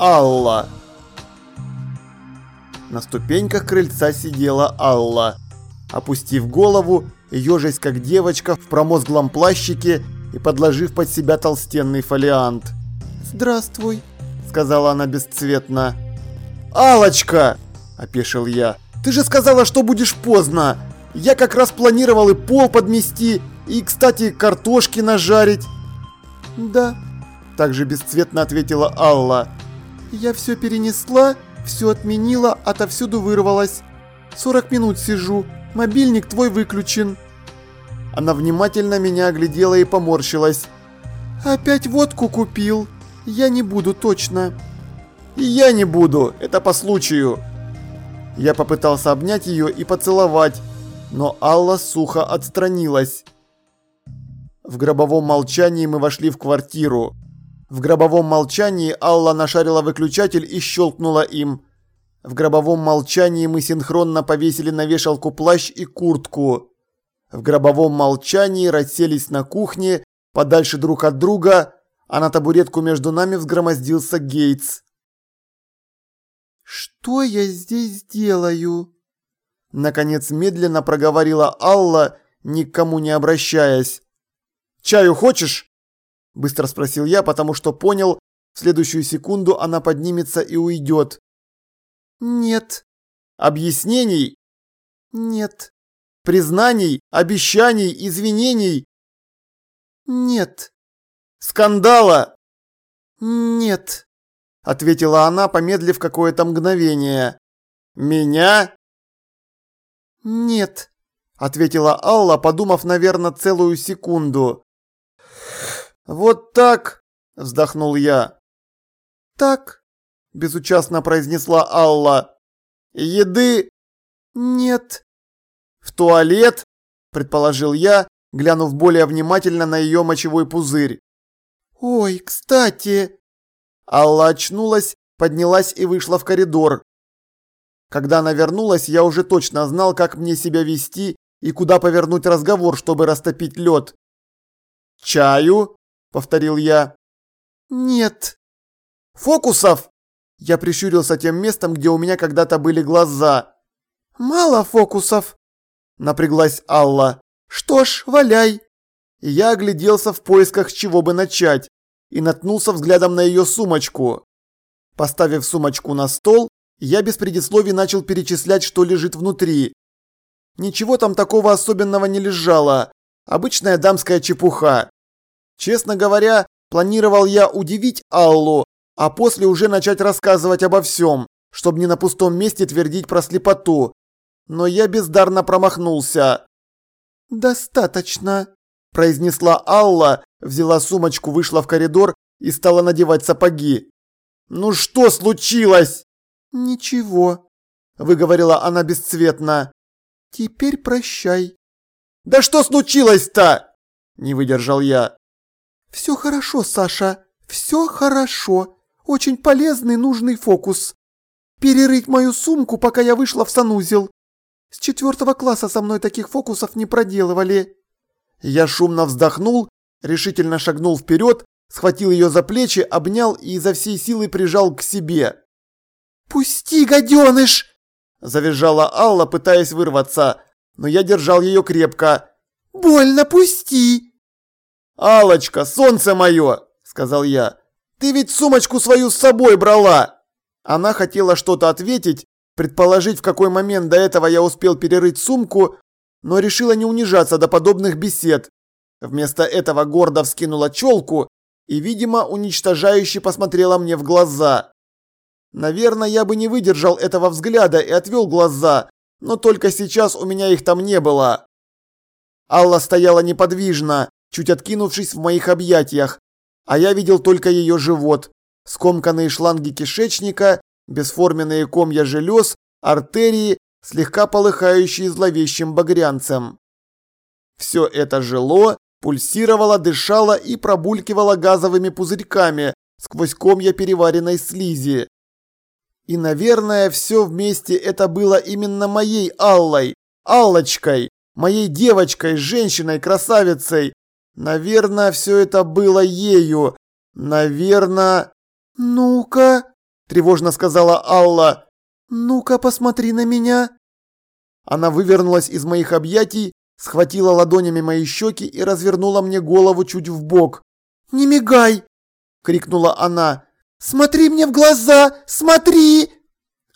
Алла. На ступеньках крыльца сидела Алла. Опустив голову, ежась как девочка в промозглом плащике и подложив под себя толстенный фолиант. «Здравствуй», — сказала она бесцветно. «Алочка!» – опешил я. «Ты же сказала, что будешь поздно! Я как раз планировал и пол подмести, и, кстати, картошки нажарить!» «Да», – также бесцветно ответила Алла. «Я все перенесла, все отменила, отовсюду вырвалась. 40 минут сижу, мобильник твой выключен». Она внимательно меня оглядела и поморщилась. «Опять водку купил? Я не буду точно». «И я не буду, это по случаю». Я попытался обнять ее и поцеловать, но Алла сухо отстранилась. В гробовом молчании мы вошли в квартиру. В гробовом молчании Алла нашарила выключатель и щелкнула им. В гробовом молчании мы синхронно повесили на вешалку плащ и куртку. В гробовом молчании расселись на кухне, подальше друг от друга, а на табуретку между нами взгромоздился Гейтс. «Что я здесь делаю?» Наконец медленно проговорила Алла, никому не обращаясь. «Чаю хочешь?» Быстро спросил я, потому что понял, в следующую секунду она поднимется и уйдет. «Нет». «Объяснений?» «Нет». «Признаний, обещаний, извинений?» «Нет». «Скандала?» «Нет». – ответила она, помедлив какое-то мгновение. «Меня?» «Нет», – ответила Алла, подумав, наверное, целую секунду. «Вот так», – вздохнул я. «Так», – безучастно произнесла Алла. «Еды?» «Нет». «В туалет?» – предположил я, глянув более внимательно на ее мочевой пузырь. «Ой, кстати», Алла очнулась, поднялась и вышла в коридор. Когда она вернулась, я уже точно знал, как мне себя вести и куда повернуть разговор, чтобы растопить лед. «Чаю?» – повторил я. «Нет». «Фокусов?» Я прищурился тем местом, где у меня когда-то были глаза. «Мало фокусов», – напряглась Алла. «Что ж, валяй». я огляделся в поисках, с чего бы начать и наткнулся взглядом на ее сумочку. Поставив сумочку на стол, я без предисловий начал перечислять, что лежит внутри. Ничего там такого особенного не лежало. Обычная дамская чепуха. Честно говоря, планировал я удивить Аллу, а после уже начать рассказывать обо всем, чтобы не на пустом месте твердить про слепоту. Но я бездарно промахнулся. «Достаточно», – произнесла Алла, взяла сумочку, вышла в коридор и стала надевать сапоги. «Ну что случилось?» «Ничего», – выговорила она бесцветно. «Теперь прощай». «Да что случилось-то?» – не выдержал я. «Все хорошо, Саша, все хорошо. Очень полезный нужный фокус. Перерыть мою сумку, пока я вышла в санузел. С четвертого класса со мной таких фокусов не проделывали». Я шумно вздохнул решительно шагнул вперед, схватил ее за плечи, обнял и изо всей силы прижал к себе. «Пусти, гаденыш!» – завизжала Алла, пытаясь вырваться, но я держал ее крепко. «Больно, пусти!» «Аллочка, солнце мое!» – сказал я. «Ты ведь сумочку свою с собой брала!» Она хотела что-то ответить, предположить, в какой момент до этого я успел перерыть сумку, но решила не унижаться до подобных бесед, Вместо этого гордо вскинула челку и, видимо, уничтожающе посмотрела мне в глаза. Наверное, я бы не выдержал этого взгляда и отвел глаза, но только сейчас у меня их там не было. Алла стояла неподвижно, чуть откинувшись в моих объятиях, а я видел только ее живот, скомканные шланги кишечника, бесформенные комья желез, артерии, слегка полыхающие зловещим багрянцем. Все это жило пульсировала, дышала и пробулькивала газовыми пузырьками сквозь комья переваренной слизи. И, наверное, все вместе это было именно моей Аллой, Аллочкой, моей девочкой, женщиной, красавицей. Наверное, все это было ею. Наверное... «Ну-ка!» тревожно сказала Алла. «Ну-ка, посмотри на меня!» Она вывернулась из моих объятий, схватила ладонями мои щеки и развернула мне голову чуть в бок. «Не мигай!» – крикнула она. «Смотри мне в глаза! Смотри!»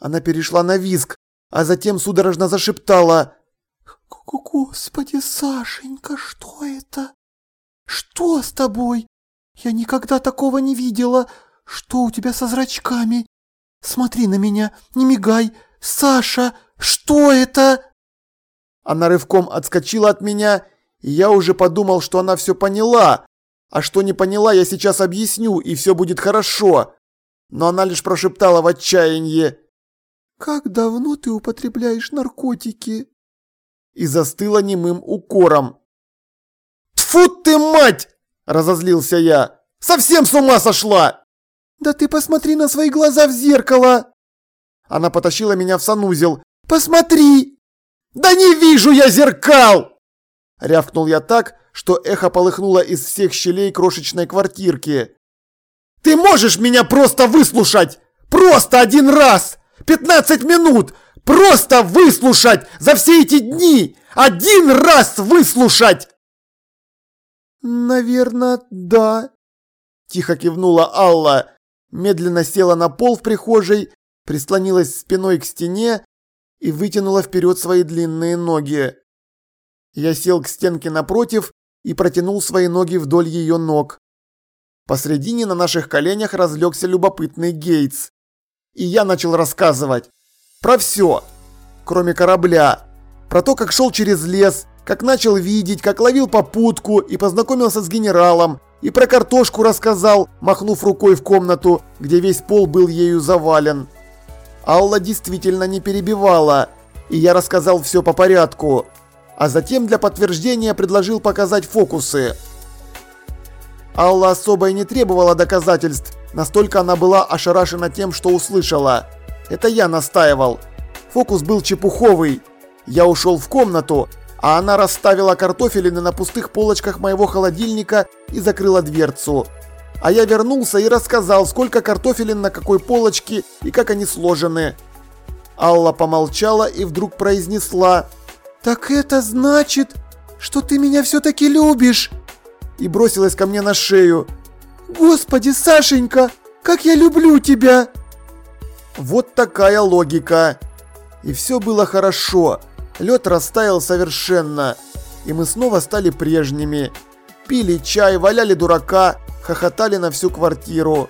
Она перешла на визг, а затем судорожно зашептала. «Господи, Сашенька, что это? Что с тобой? Я никогда такого не видела. Что у тебя со зрачками? Смотри на меня, не мигай. Саша, что это?» Она рывком отскочила от меня, и я уже подумал, что она все поняла. А что не поняла, я сейчас объясню, и все будет хорошо. Но она лишь прошептала в отчаянии. «Как давно ты употребляешь наркотики?» И застыла немым укором. «Тьфу ты, мать!» – разозлился я. «Совсем с ума сошла!» «Да ты посмотри на свои глаза в зеркало!» Она потащила меня в санузел. «Посмотри!» «Да не вижу я зеркал!» Рявкнул я так, что эхо полыхнуло из всех щелей крошечной квартирки. «Ты можешь меня просто выслушать? Просто один раз! 15 минут! Просто выслушать за все эти дни! Один раз выслушать!» «Наверное, да», – тихо кивнула Алла, медленно села на пол в прихожей, прислонилась спиной к стене и вытянула вперед свои длинные ноги. Я сел к стенке напротив и протянул свои ноги вдоль ее ног. Посредине на наших коленях разлегся любопытный Гейтс. И я начал рассказывать. Про все. Кроме корабля. Про то, как шел через лес, как начал видеть, как ловил попутку и познакомился с генералом. И про картошку рассказал, махнув рукой в комнату, где весь пол был ею завален. Алла действительно не перебивала, и я рассказал все по порядку, а затем для подтверждения предложил показать фокусы. Алла особо и не требовала доказательств, настолько она была ошарашена тем, что услышала. Это я настаивал. Фокус был чепуховый. Я ушел в комнату, а она расставила картофелины на пустых полочках моего холодильника и закрыла дверцу. А я вернулся и рассказал, сколько картофелин на какой полочке и как они сложены. Алла помолчала и вдруг произнесла «Так это значит, что ты меня все-таки любишь?» И бросилась ко мне на шею. «Господи, Сашенька, как я люблю тебя!» Вот такая логика. И все было хорошо. Лед растаял совершенно. И мы снова стали прежними. Пили чай, валяли дурака, хохотали на всю квартиру.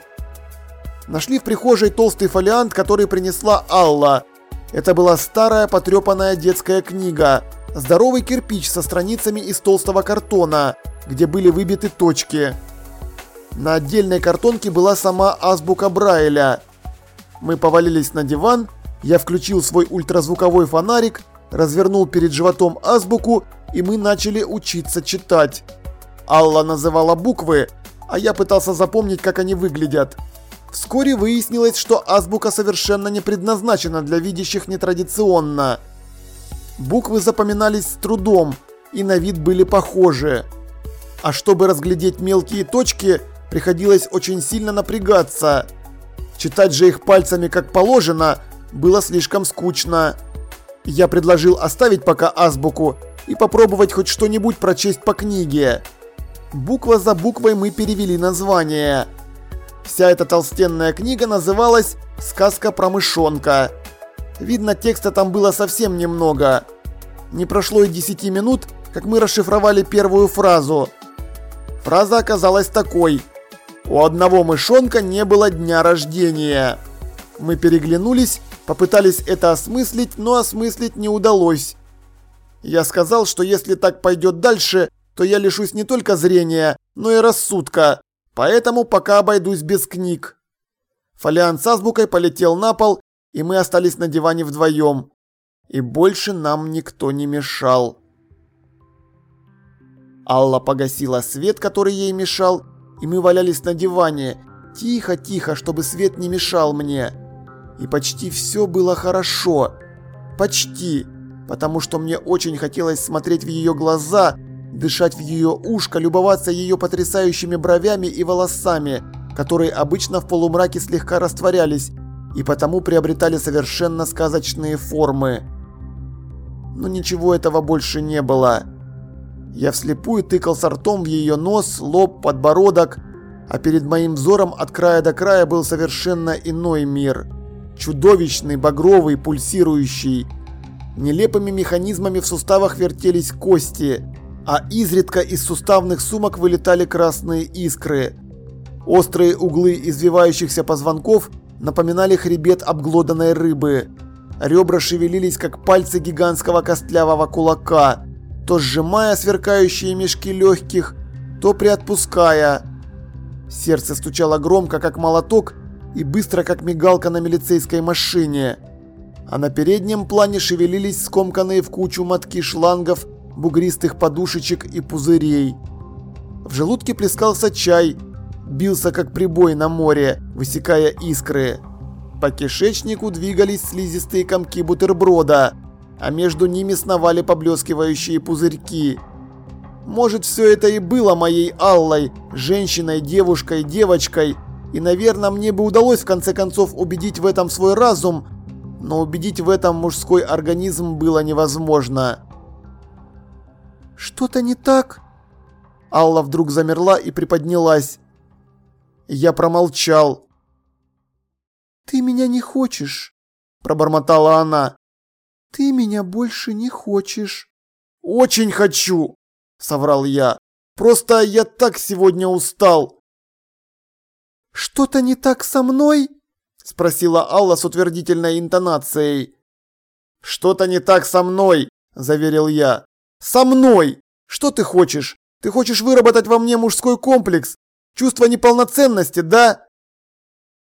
Нашли в прихожей толстый фолиант, который принесла Алла. Это была старая потрепанная детская книга. Здоровый кирпич со страницами из толстого картона, где были выбиты точки. На отдельной картонке была сама азбука Брайля. Мы повалились на диван, я включил свой ультразвуковой фонарик, развернул перед животом азбуку, и мы начали учиться читать. Алла называла буквы, а я пытался запомнить, как они выглядят. Вскоре выяснилось, что азбука совершенно не предназначена для видящих нетрадиционно. Буквы запоминались с трудом и на вид были похожи. А чтобы разглядеть мелкие точки, приходилось очень сильно напрягаться. Читать же их пальцами как положено было слишком скучно. Я предложил оставить пока азбуку и попробовать хоть что-нибудь прочесть по книге. Буква за буквой мы перевели название. Вся эта толстенная книга называлась «Сказка про мышонка». Видно, текста там было совсем немного. Не прошло и 10 минут, как мы расшифровали первую фразу. Фраза оказалась такой. У одного мышонка не было дня рождения. Мы переглянулись, попытались это осмыслить, но осмыслить не удалось. Я сказал, что если так пойдет дальше, то я лишусь не только зрения, но и рассудка, поэтому пока обойдусь без книг. Фолиант с азбукой полетел на пол, и мы остались на диване вдвоем. И больше нам никто не мешал. Алла погасила свет, который ей мешал, и мы валялись на диване, тихо-тихо, чтобы свет не мешал мне. И почти все было хорошо. Почти. Потому что мне очень хотелось смотреть в ее глаза дышать в ее ушко, любоваться ее потрясающими бровями и волосами, которые обычно в полумраке слегка растворялись, и потому приобретали совершенно сказочные формы. Но ничего этого больше не было. Я вслепую тыкался ртом в ее нос, лоб, подбородок, а перед моим взором от края до края был совершенно иной мир. Чудовищный, багровый, пульсирующий. Нелепыми механизмами в суставах вертелись кости, а изредка из суставных сумок вылетали красные искры. Острые углы извивающихся позвонков напоминали хребет обглоданной рыбы. Ребра шевелились, как пальцы гигантского костлявого кулака, то сжимая сверкающие мешки легких, то приотпуская. Сердце стучало громко, как молоток, и быстро, как мигалка на милицейской машине. А на переднем плане шевелились скомканные в кучу мотки шлангов, бугристых подушечек и пузырей. В желудке плескался чай, бился как прибой на море, высекая искры. По кишечнику двигались слизистые комки бутерброда, а между ними сновали поблескивающие пузырьки. Может, все это и было моей Аллой, женщиной, девушкой, девочкой, и, наверное, мне бы удалось в конце концов убедить в этом свой разум, но убедить в этом мужской организм было невозможно. «Что-то не так?» Алла вдруг замерла и приподнялась. Я промолчал. «Ты меня не хочешь», – пробормотала она. «Ты меня больше не хочешь». «Очень хочу», – соврал я. «Просто я так сегодня устал». «Что-то не так со мной?» – спросила Алла с утвердительной интонацией. «Что-то не так со мной», – заверил я. «Со мной! Что ты хочешь? Ты хочешь выработать во мне мужской комплекс, Чувство неполноценности, да?»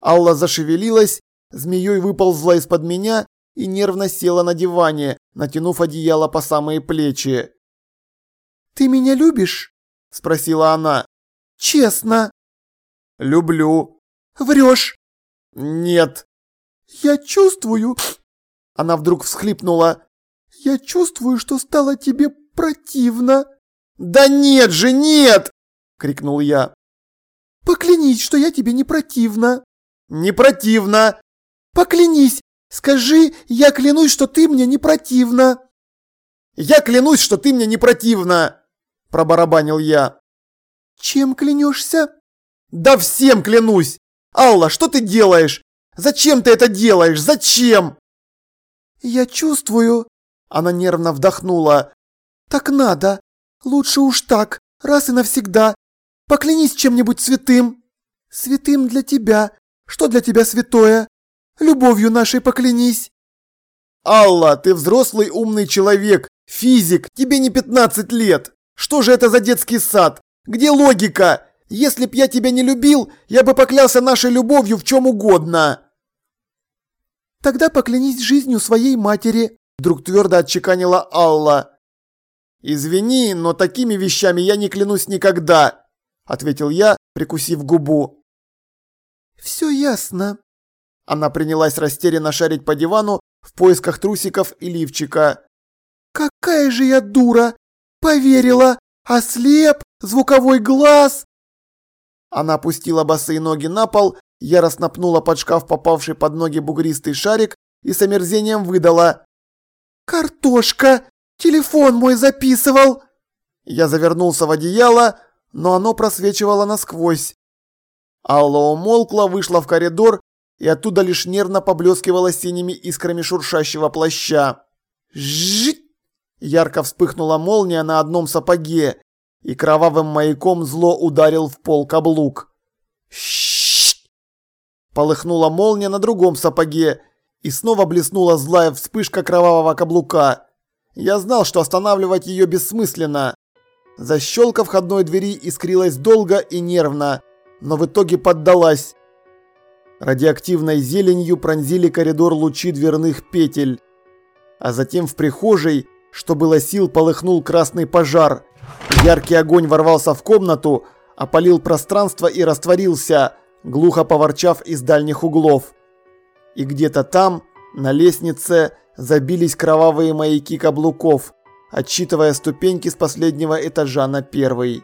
Алла зашевелилась, змеей выползла из-под меня и нервно села на диване, натянув одеяло по самые плечи. «Ты меня любишь?» – спросила она. «Честно». «Люблю». «Врешь?» «Нет». «Я чувствую...» Она вдруг всхлипнула. «Я чувствую, что стало тебе противно». «Да нет же, нет!» – крикнул я. Поклянись, что я тебе не противна. Не противна. Поклянись. Скажи, я клянусь, что ты мне не противна. Я клянусь, что ты мне не противна, пробарабанил я. Чем клянешься? Да всем клянусь. Алла, что ты делаешь? Зачем ты это делаешь? Зачем? Я чувствую. Она нервно вдохнула. Так надо. Лучше уж так, раз и навсегда. Поклянись чем-нибудь святым. Святым для тебя. Что для тебя святое? Любовью нашей поклянись. Алла, ты взрослый умный человек, физик, тебе не 15 лет. Что же это за детский сад? Где логика? Если б я тебя не любил, я бы поклялся нашей любовью в чем угодно. Тогда поклянись жизнью своей матери, вдруг твердо отчеканила Алла. Извини, но такими вещами я не клянусь никогда. – ответил я, прикусив губу. «Все ясно». Она принялась растерянно шарить по дивану в поисках трусиков и лифчика. «Какая же я дура! Поверила! Ослеп! Звуковой глаз!» Она опустила босые ноги на пол, яростно пнула под шкаф попавший под ноги бугристый шарик и с омерзением выдала. «Картошка! Телефон мой записывал!» Я завернулся в одеяло, но оно просвечивало насквозь. Алла умолкла, вышла в коридор, и оттуда лишь нервно поблескивала синими искрами шуршащего плаща. Жжить! Ярко вспыхнула молния на одном сапоге, и кровавым маяком зло ударил в пол каблук. Щит! Полыхнула молния на другом сапоге, и снова блеснула злая вспышка кровавого каблука. Я знал, что останавливать ее бессмысленно. Защелка входной двери искрилась долго и нервно, но в итоге поддалась. Радиоактивной зеленью пронзили коридор лучи дверных петель. А затем в прихожей, что было сил, полыхнул красный пожар. Яркий огонь ворвался в комнату, опалил пространство и растворился, глухо поворчав из дальних углов. И где-то там, на лестнице, забились кровавые маяки каблуков – отсчитывая ступеньки с последнего этажа на первый.